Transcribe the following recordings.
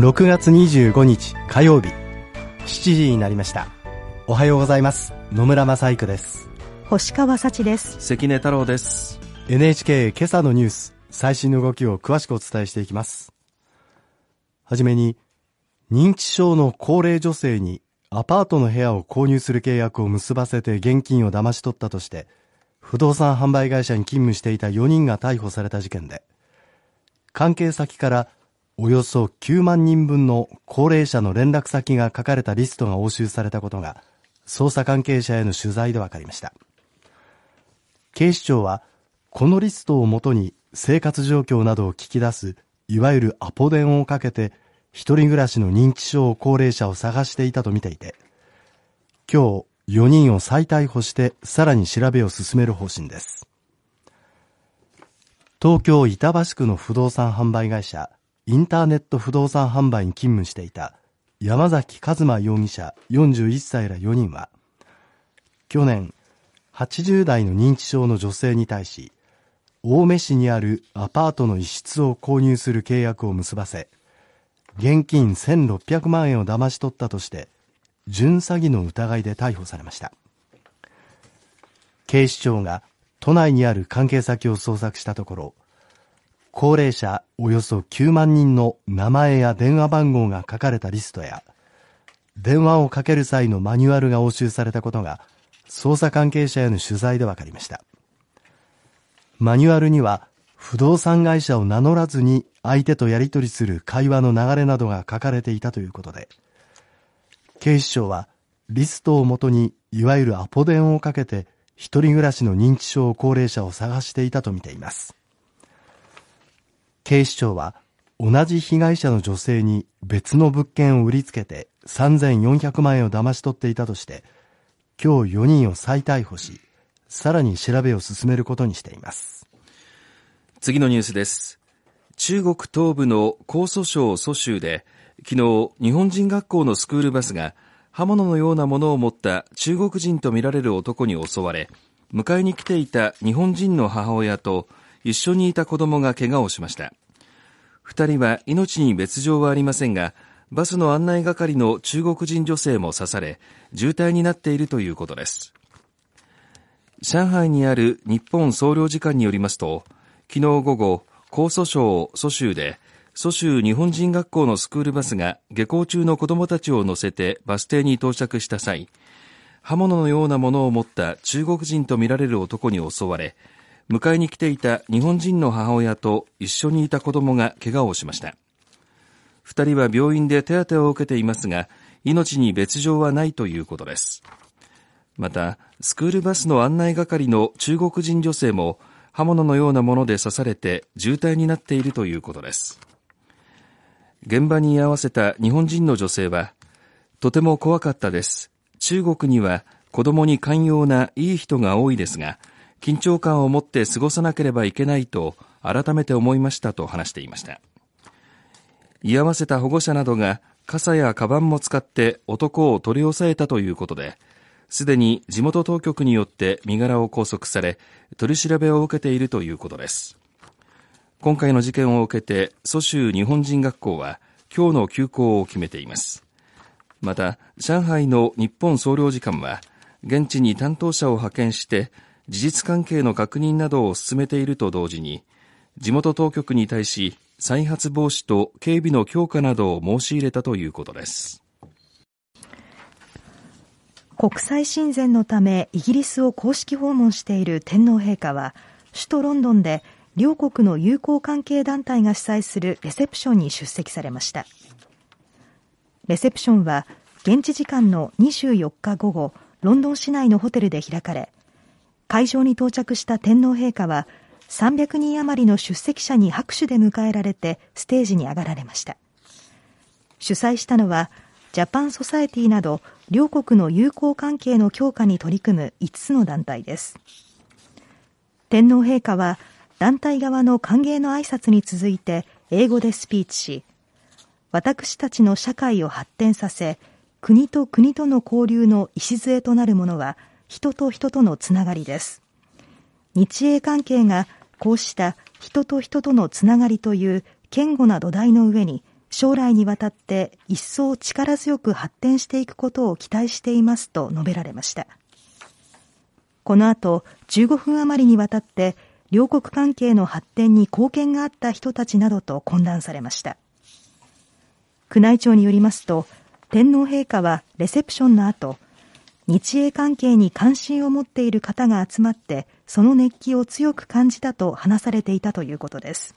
6月25日火曜日。7時になりました。おはようございます。野村正育です。星川幸です。関根太郎です。NHK 今朝のニュース最新の動きを詳しくお伝えしていきます。はじめに認知症の高齢女性にアパートの部屋を購入する契約を結ばせて現金を騙し取ったとして不動産販売会社に勤務していた4人が逮捕された事件で関係先からおよそ9万人分の高齢者の連絡先が書かれたリストが押収されたことが捜査関係者への取材で分かりました。警視庁はこのリストをもとに生活状況などを聞き出すいわゆるアポ電をかけて一人暮らしの認知症高齢者を探していたとみていて今日4人を再逮捕してさらに調べを進める方針です。東京板橋区の不動産販売会社インターネット不動産販売に勤務していた山崎一馬容疑者41歳ら4人は、去年、80代の認知症の女性に対し、青梅市にあるアパートの一室を購入する契約を結ばせ、現金1600万円を騙し取ったとして、準詐欺の疑いで逮捕されました。警視庁が都内にある関係先を捜索したところ、高齢者およそ9万人の名前や電話番号が書かれたリストや、電話をかける際のマニュアルが押収されたことが、捜査関係者への取材で分かりました。マニュアルには、不動産会社を名乗らずに相手とやり取りする会話の流れなどが書かれていたということで、警視庁はリストをもとにいわゆるアポ電をかけて一人暮らしの認知症高齢者を探していたとみています。警視庁は同じ被害者の女性に別の物件を売りつけて3400万円を騙し取っていたとして今日4人を再逮捕しさらに調べを進めることにしています。次のニュースです。中国東部の江蘇省蘇州で昨日日本人学校のスクールバスが刃物のようなものを持った中国人とみられる男に襲われ迎えに来ていた日本人の母親と一緒にいた子供が怪我をしました。2人は命に別状はありませんがバスの案内係の中国人女性も刺され重体になっているということです。上海にある日本総領事館によりますと昨日午後江蘇省蘇州で蘇州日本人学校のスクールバスが下校中の子供たちを乗せてバス停に到着した際刃物のようなものを持った中国人とみられる男に襲われ迎えに来ていた日本人の母親と一緒にいた子供が怪我をしました。2人は病院で手当てを受けていますが命に別状はないということです。またスクールバスの案内係の中国人女性も刃物のようなもので刺されて重体になっているということです。現場に居合わせた日本人の女性はとても怖かったです。中国には子供に寛容ないい人が多いですが緊張感を持って過ごさなければいけないと改めて思いましたと話していました。居合わせた保護者などが傘やカバンも使って男を取り押さえたということですでに地元当局によって身柄を拘束され取り調べを受けているということです。今回の事件を受けて蘇州日本人学校は今日の休校を決めています。また上海の日本総領事館は現地に担当者を派遣して事実関係の確認などを進めていると同時に地元当局に対し再発防止と警備の強化などを申し入れたということです。国際親善のためイギリスを公式訪問している天皇陛下は首都ロンドンで両国の友好関係団体が主催するレセプションに出席されました。レセプションは現地時間の24日午後ロンドン市内のホテルで開かれ会場に到着した天皇陛下は300人余りの出席者に拍手で迎えられてステージに上がられました。主催したのはジャパンソサエティなど両国の友好関係の強化に取り組む5つの団体です。天皇陛下は団体側の歓迎の挨拶に続いて英語でスピーチし私たちの社会を発展させ国と国との交流の礎となるものは人と人とのつながりです。日英関係がこうした人と人とのつながりという堅固な土台の上に将来にわたって一層力強く発展していくことを期待していますと述べられました。この後、15分余りにわたって両国関係の発展に貢献があった人たちなどと懇談されました。宮内庁によりますと、天皇陛下はレセプションの後、日英関係に関心を持っている方が集まって、その熱気を強く感じたと話されていたということです。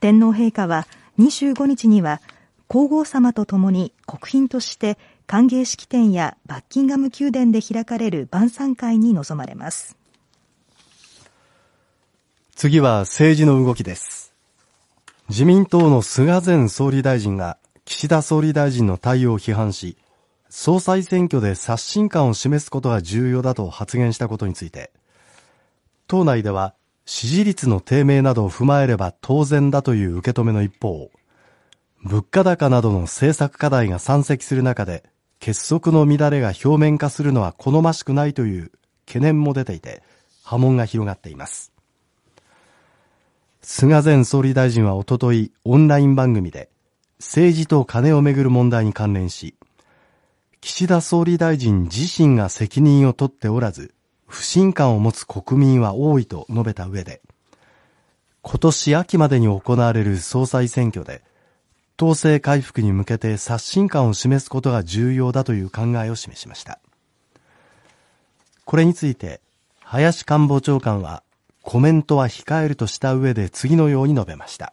天皇陛下は25日には皇后さまと共に国賓として歓迎式典やバッキンガム宮殿で開かれる晩餐会に臨まれます。次は政治の動きです。自民党の菅前総理大臣が岸田総理大臣の対応を批判し、総裁選挙で刷新感を示すことが重要だと発言したことについて、党内では支持率の低迷などを踏まえれば当然だという受け止めの一方、物価高などの政策課題が山積する中で、結束の乱れが表面化するのは好ましくないという懸念も出ていて、波紋が広がっています。菅前総理大臣はおとといオンライン番組で、政治と金をめぐる問題に関連し、岸田総理大臣自身が責任を取っておらず、不信感を持つ国民は多いと述べた上で、今年秋までに行われる総裁選挙で、統制回復に向けて刷新感を示すことが重要だという考えを示しました。これについて、林官房長官はコメントは控えるとした上で次のように述べました。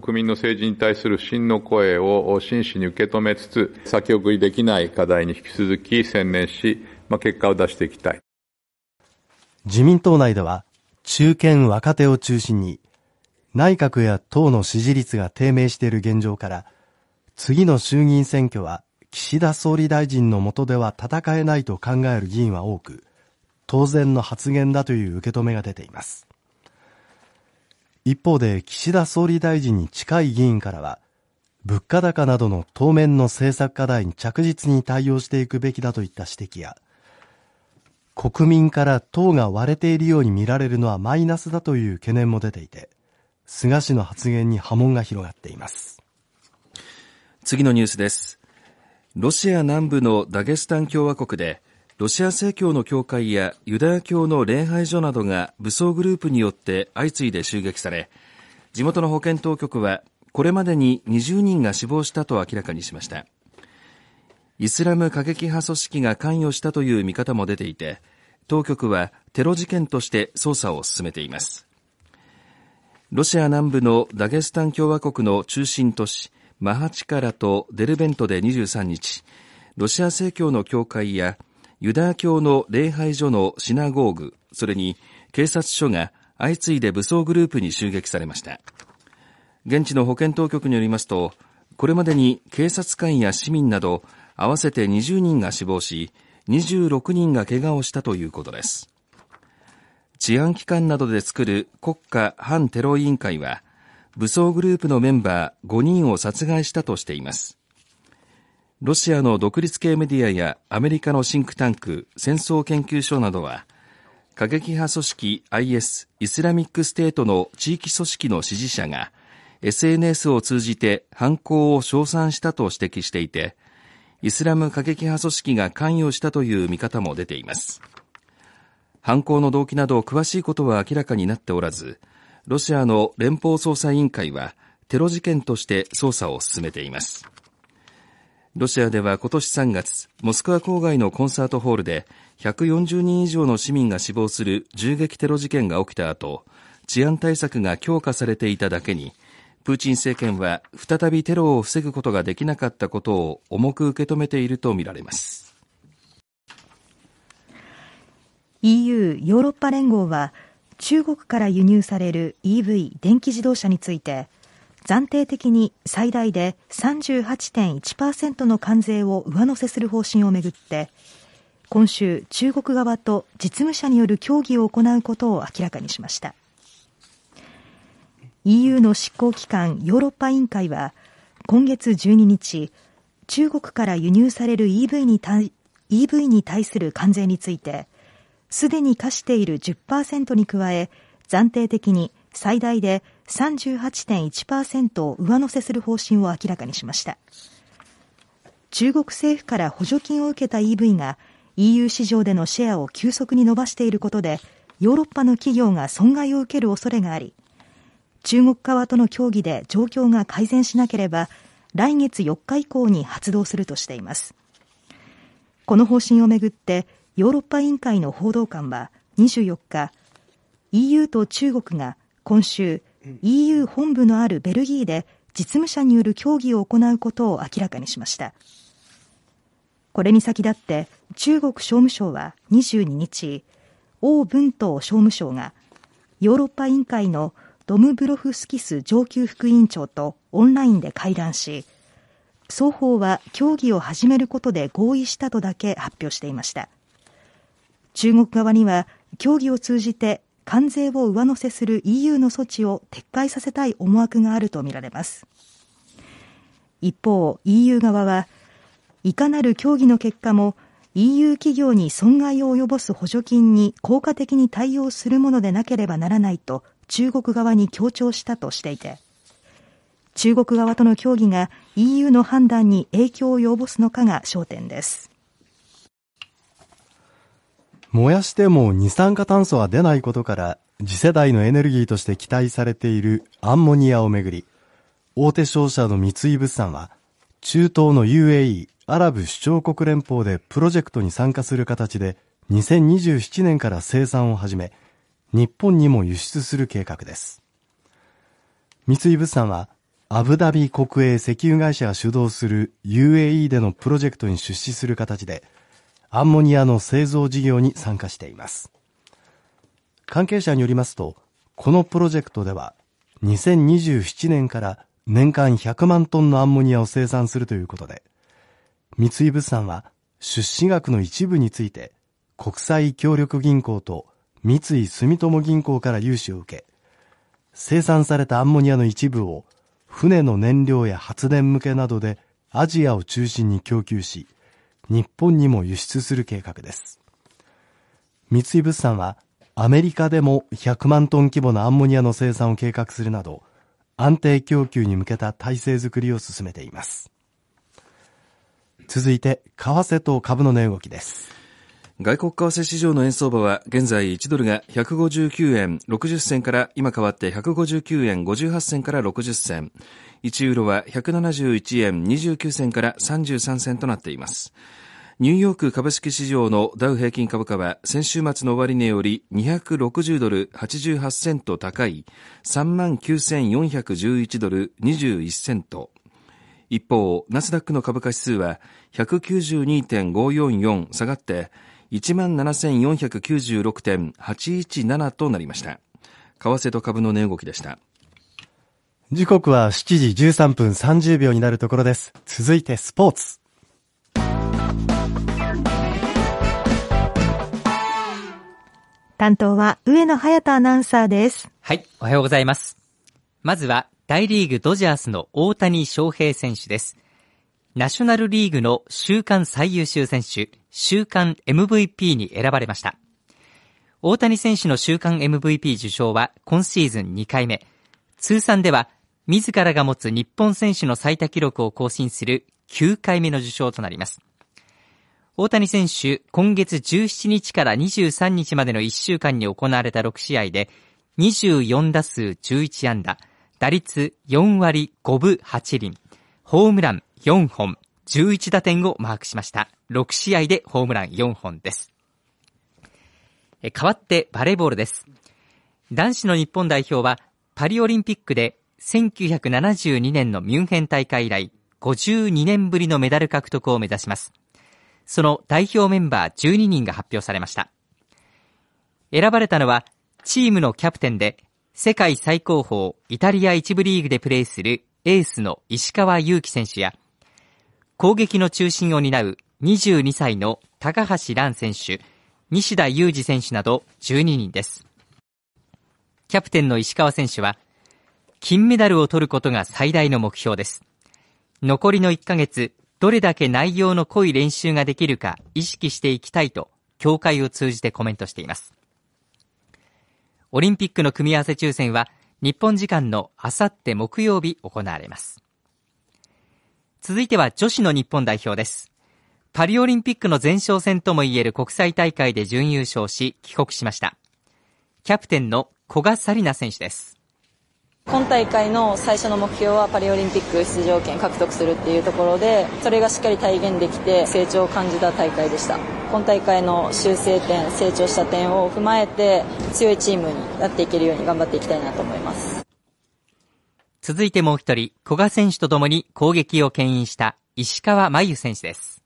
国民の政治に対する真の声を真摯に受け止めつつ、先送りできない課題に引き続き専念し、まあ、結果を出していきたい。自民党内では、中堅若手を中心に、内閣や党の支持率が低迷している現状から、次の衆議院選挙は岸田総理大臣の下では戦えないと考える議員は多く、当然の発言だという受け止めが出ています。一方で岸田総理大臣に近い議員からは、物価高などの当面の政策課題に着実に対応していくべきだといった指摘や、国民から党が割れているように見られるのはマイナスだという懸念も出ていて、菅氏の発言に波紋が広がっています。次のニュースです。ロシア南部のダゲスタン共和国で、ロシア正教の教会やユダヤ教の礼拝所などが武装グループによって相次いで襲撃され、地元の保健当局はこれまでに20人が死亡したと明らかにしました。イスラム過激派組織が関与したという見方も出ていて、当局はテロ事件として捜査を進めています。ロシア南部のダゲスタン共和国の中心都市、マハチカラとデルベントで23日、ロシア正教の教会やユダヤ教の礼拝所のシナゴーグ、それに警察署が相次いで武装グループに襲撃されました。現地の保健当局によりますと、これまでに警察官や市民など合わせて20人が死亡し、26人が怪我をしたということです。治安機関などで作る国家反テロ委員会は、武装グループのメンバー5人を殺害したとしています。ロシアの独立系メディアやアメリカのシンクタンク戦争研究所などは過激派組織 IS イスラミックステートの地域組織の支持者が SNS を通じて犯行を称賛したと指摘していてイスラム過激派組織が関与したという見方も出ています。犯行の動機など詳しいことは明らかになっておらずロシアの連邦捜査委員会はテロ事件として捜査を進めています。ロシアでは今年3月、モスクワ郊外のコンサートホールで140人以上の市民が死亡する銃撃テロ事件が起きた後、治安対策が強化されていただけに、プーチン政権は再びテロを防ぐことができなかったことを重く受け止めているとみられます。EU= ヨーロッパ連合は中国から輸入される EV= 電気自動車について暫定的に最大で38.1%の関税を上乗せする方針をめぐって今週中国側と実務者による協議を行うことを明らかにしました。EU の執行機関ヨーロッパ委員会は今月12日中国から輸入される EV に対 EV に対する関税についてすでに課している10%に加え暫定的に最大で38.1%を上乗せする方針を明らかにしました。中国政府から補助金を受けた EV が EU 市場でのシェアを急速に伸ばしていることで、ヨーロッパの企業が損害を受ける恐れがあり、中国側との協議で状況が改善しなければ、来月4日以降に発動するとしています。この方針をめぐって、ヨーロッパ委員会の報道官は24日、EU と中国が今週、EU 本部のあるベルギーで実務者による協議を行うことを明らかにしました。これに先立って中国商務省は22日、王文東商務省がヨーロッパ委員会のドムブロフスキス上級副委員長とオンラインで会談し、双方は協議を始めることで合意したとだけ発表していました。中国側には協議を通じて関税を上乗せする EU の措置を撤回させたい思惑があるとみられます。一方、EU 側はいかなる協議の結果も EU 企業に損害を及ぼす補助金に効果的に対応するものでなければならないと中国側に強調したとしていて、中国側との協議が EU の判断に影響を及ぼすのかが焦点です。燃やしても二酸化炭素は出ないことから次世代のエネルギーとして期待されているアンモニアをめぐり、大手商社の三井物産は中東の UAE アラブ首長国連邦でプロジェクトに参加する形で2027年から生産を始め、日本にも輸出する計画です。三井物産は、アブダビ国営石油会社が主導する UAE でのプロジェクトに出資する形で、アンモニアの製造事業に参加しています。関係者によりますと、このプロジェクトでは、2027年から年間100万トンのアンモニアを生産するということで、三井物産は出資額の一部について国際協力銀行と三井住友銀行から融資を受け、生産されたアンモニアの一部を船の燃料や発電向けなどでアジアを中心に供給し、日本にも輸出する計画です。三井物産はアメリカでも100万トン規模のアンモニアの生産を計画するなど、安定供給に向けた体制づくりを進めています。続いて、為替と株の値動きです。外国為替市場の円相場は現在1ドルが159円60銭から今変わって159円58銭から60銭。1ユーロは171円29銭から33銭となっています。ニューヨーク株式市場のダウ平均株価は先週末の終値より260ドル88セント高い3万9411ドル21セント一方、ナスダックの株価指数は192.544下がって17,496.817となりました。為替と株の値動きでした。時刻は7時13分30秒になるところです。続いてスポーツ。担当は上野隼人アナウンサーです。はい、おはようございます。まずは大リーグドジャースの大谷翔平選手です。ナショナルリーグの週間最優秀選手、週間 MVP に選ばれました。大谷選手の週間 MVP 受賞は今シーズン2回目。通算では自らが持つ日本選手の最多記録を更新する9回目の受賞となります。大谷選手、今月17日から23日までの1週間に行われた6試合で、24打数11安打、打率4割5分8厘、ホームラン4本、11打点をマークしました。6試合でホームラン4本です。え代わってバレーボールです。男子の日本代表はパリオリンピックで1972年のミュンヘン大会以来52年ぶりのメダル獲得を目指します。その代表メンバー12人が発表されました。選ばれたのはチームのキャプテンで世界最高峰イタリア一部リーグでプレーするエースの石川祐希選手や、攻撃の中心を担う22歳の高橋蘭選手、西田裕二選手など12人です。キャプテンの石川選手は、金メダルを取ることが最大の目標です。残りの1ヶ月、どれだけ内容の濃い練習ができるか意識していきたいと、協会を通じてコメントしています。オリンピックの組み合わせ抽選は日本時間のあさって木曜日行われます。続いては女子の日本代表です。パリオリンピックの前哨戦ともいえる国際大会で準優勝し帰国しました。キャプテンの古賀紗理那選手です。今大会の最初の目標はパリオリンピック出場権獲得するっていうところでそれがしっかり体現できて成長を感じた大会でした今大会の修正点成長した点を踏まえて強いチームになっていけるように頑張っていきたいなと思います続いてもう一人古賀選手とともに攻撃を牽引した石川真由選手です。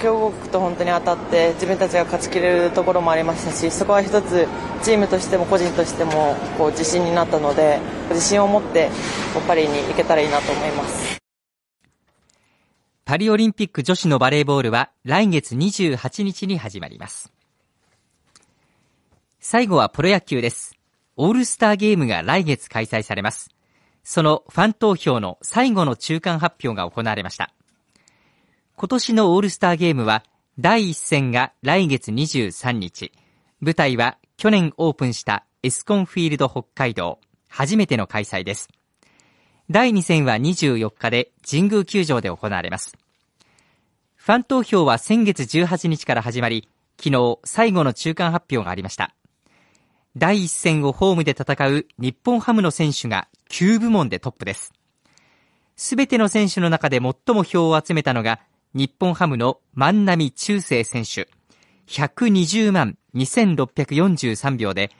強豪国と本当に当たって自分たちが勝ちきれるところもありましたしそこは一つチームとしても個人としてもこう自信になったので自信を持ってパリに行けたらいいなと思います。パリオリンピック女子のバレーボールは来月28日に始まります。最後はプロ野球です。オールスターゲームが来月開催されますそのファン投票の最後の中間発表が行われました今年のオールスターゲームは第1戦が来月23日。舞台は去年オープンしたエスコンフィールド北海道。初めての開催です。第2戦は24日で神宮球場で行われます。ファン投票は先月18日から始まり、昨日最後の中間発表がありました。第1戦をホームで戦う日本ハムの選手が9部門でトップです。すべての選手の中で最も票を集めたのが日本ハムの万波中世選手、120万2643票で、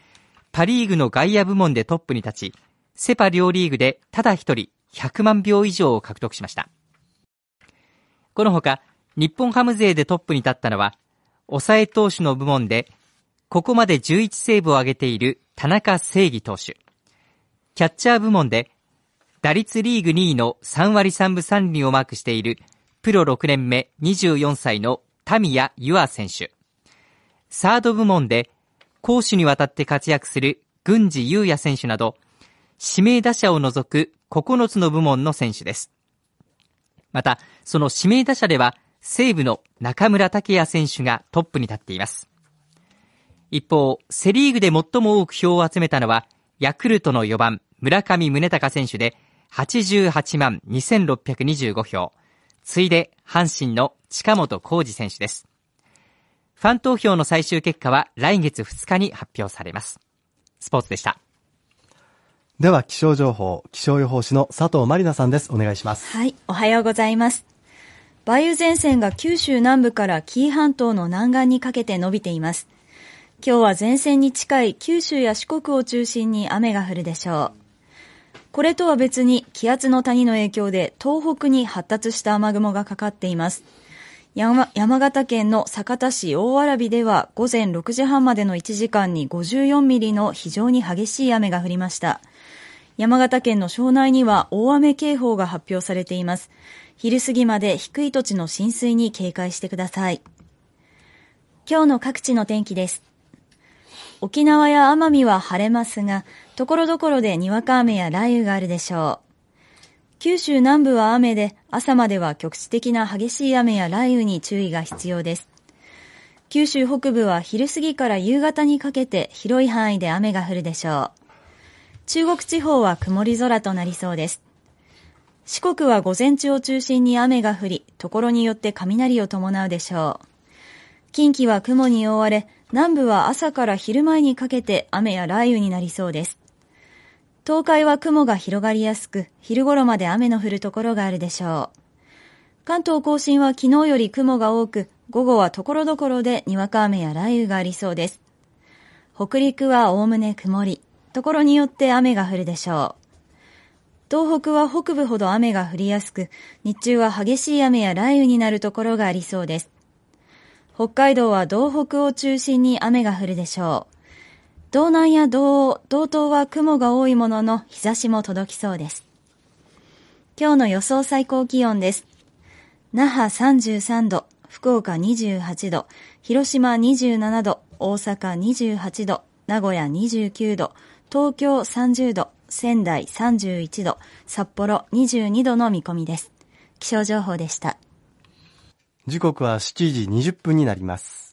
パリーグの外野部門でトップに立ち、セパ両リーグでただ一人100万票以上を獲得しました。このほか、日本ハム勢でトップに立ったのは、抑え投手の部門で、ここまで11セーブを挙げている田中正義投手。キャッチャー部門で、打率リーグ2位の3割3分3厘をマークしているプロ6年目24歳のタミヤ・ユア選手。サード部門で攻守にわたって活躍する郡司優也選手など、指名打者を除く9つの部門の選手です。また、その指名打者では、西武の中村拓也選手がトップに立っています。一方、セリーグで最も多く票を集めたのは、ヤクルトの4番、村上宗隆選手で、88万2625票。次いで阪神の近本浩二選手です。ファン投票の最終結果は来月2日に発表されます。スポーツでした。では気象情報、気象予報士の佐藤まりなさんです。お願いします。はい、おはようございます。梅雨前線が九州南部から紀伊半島の南岸にかけて伸びています。今日は前線に近い九州や四国を中心に雨が降るでしょう。これとは別に気圧の谷の影響で東北に発達した雨雲がかかっています。山形県の酒田市大蕨では午前6時半までの1時間に54ミリの非常に激しい雨が降りました。山形県の庄内には大雨警報が発表されています。昼過ぎまで低い土地の浸水に警戒してください。今日の各地の天気です。沖縄や奄美は晴れますが、ところどころでにわか雨や雷雨があるでしょう。九州南部は雨で、朝までは局地的な激しい雨や雷雨に注意が必要です。九州北部は昼過ぎから夕方にかけて広い範囲で雨が降るでしょう。中国地方は曇り空となりそうです。四国は午前中を中心に雨が降り、ところによって雷を伴うでしょう。近畿は雲に覆われ、南部は朝から昼前にかけて雨や雷雨になりそうです。東海は雲が広がりやすく、昼頃まで雨の降るところがあるでしょう。関東甲信は昨日より雲が多く、午後は所々でにわか雨や雷雨がありそうです。北陸はおおむね曇り、ところによって雨が降るでしょう。東北は北部ほど雨が降りやすく、日中は激しい雨や雷雨になるところがありそうです。北海道は道北を中心に雨が降るでしょう。道南や道央、道東は雲が多いものの日差しも届きそうです。今日の予想最高気温です。那覇33度、福岡28度、広島27度、大阪28度、名古屋29度、東京30度、仙台31度、札幌22度の見込みです。気象情報でした。時刻は7時20分になります。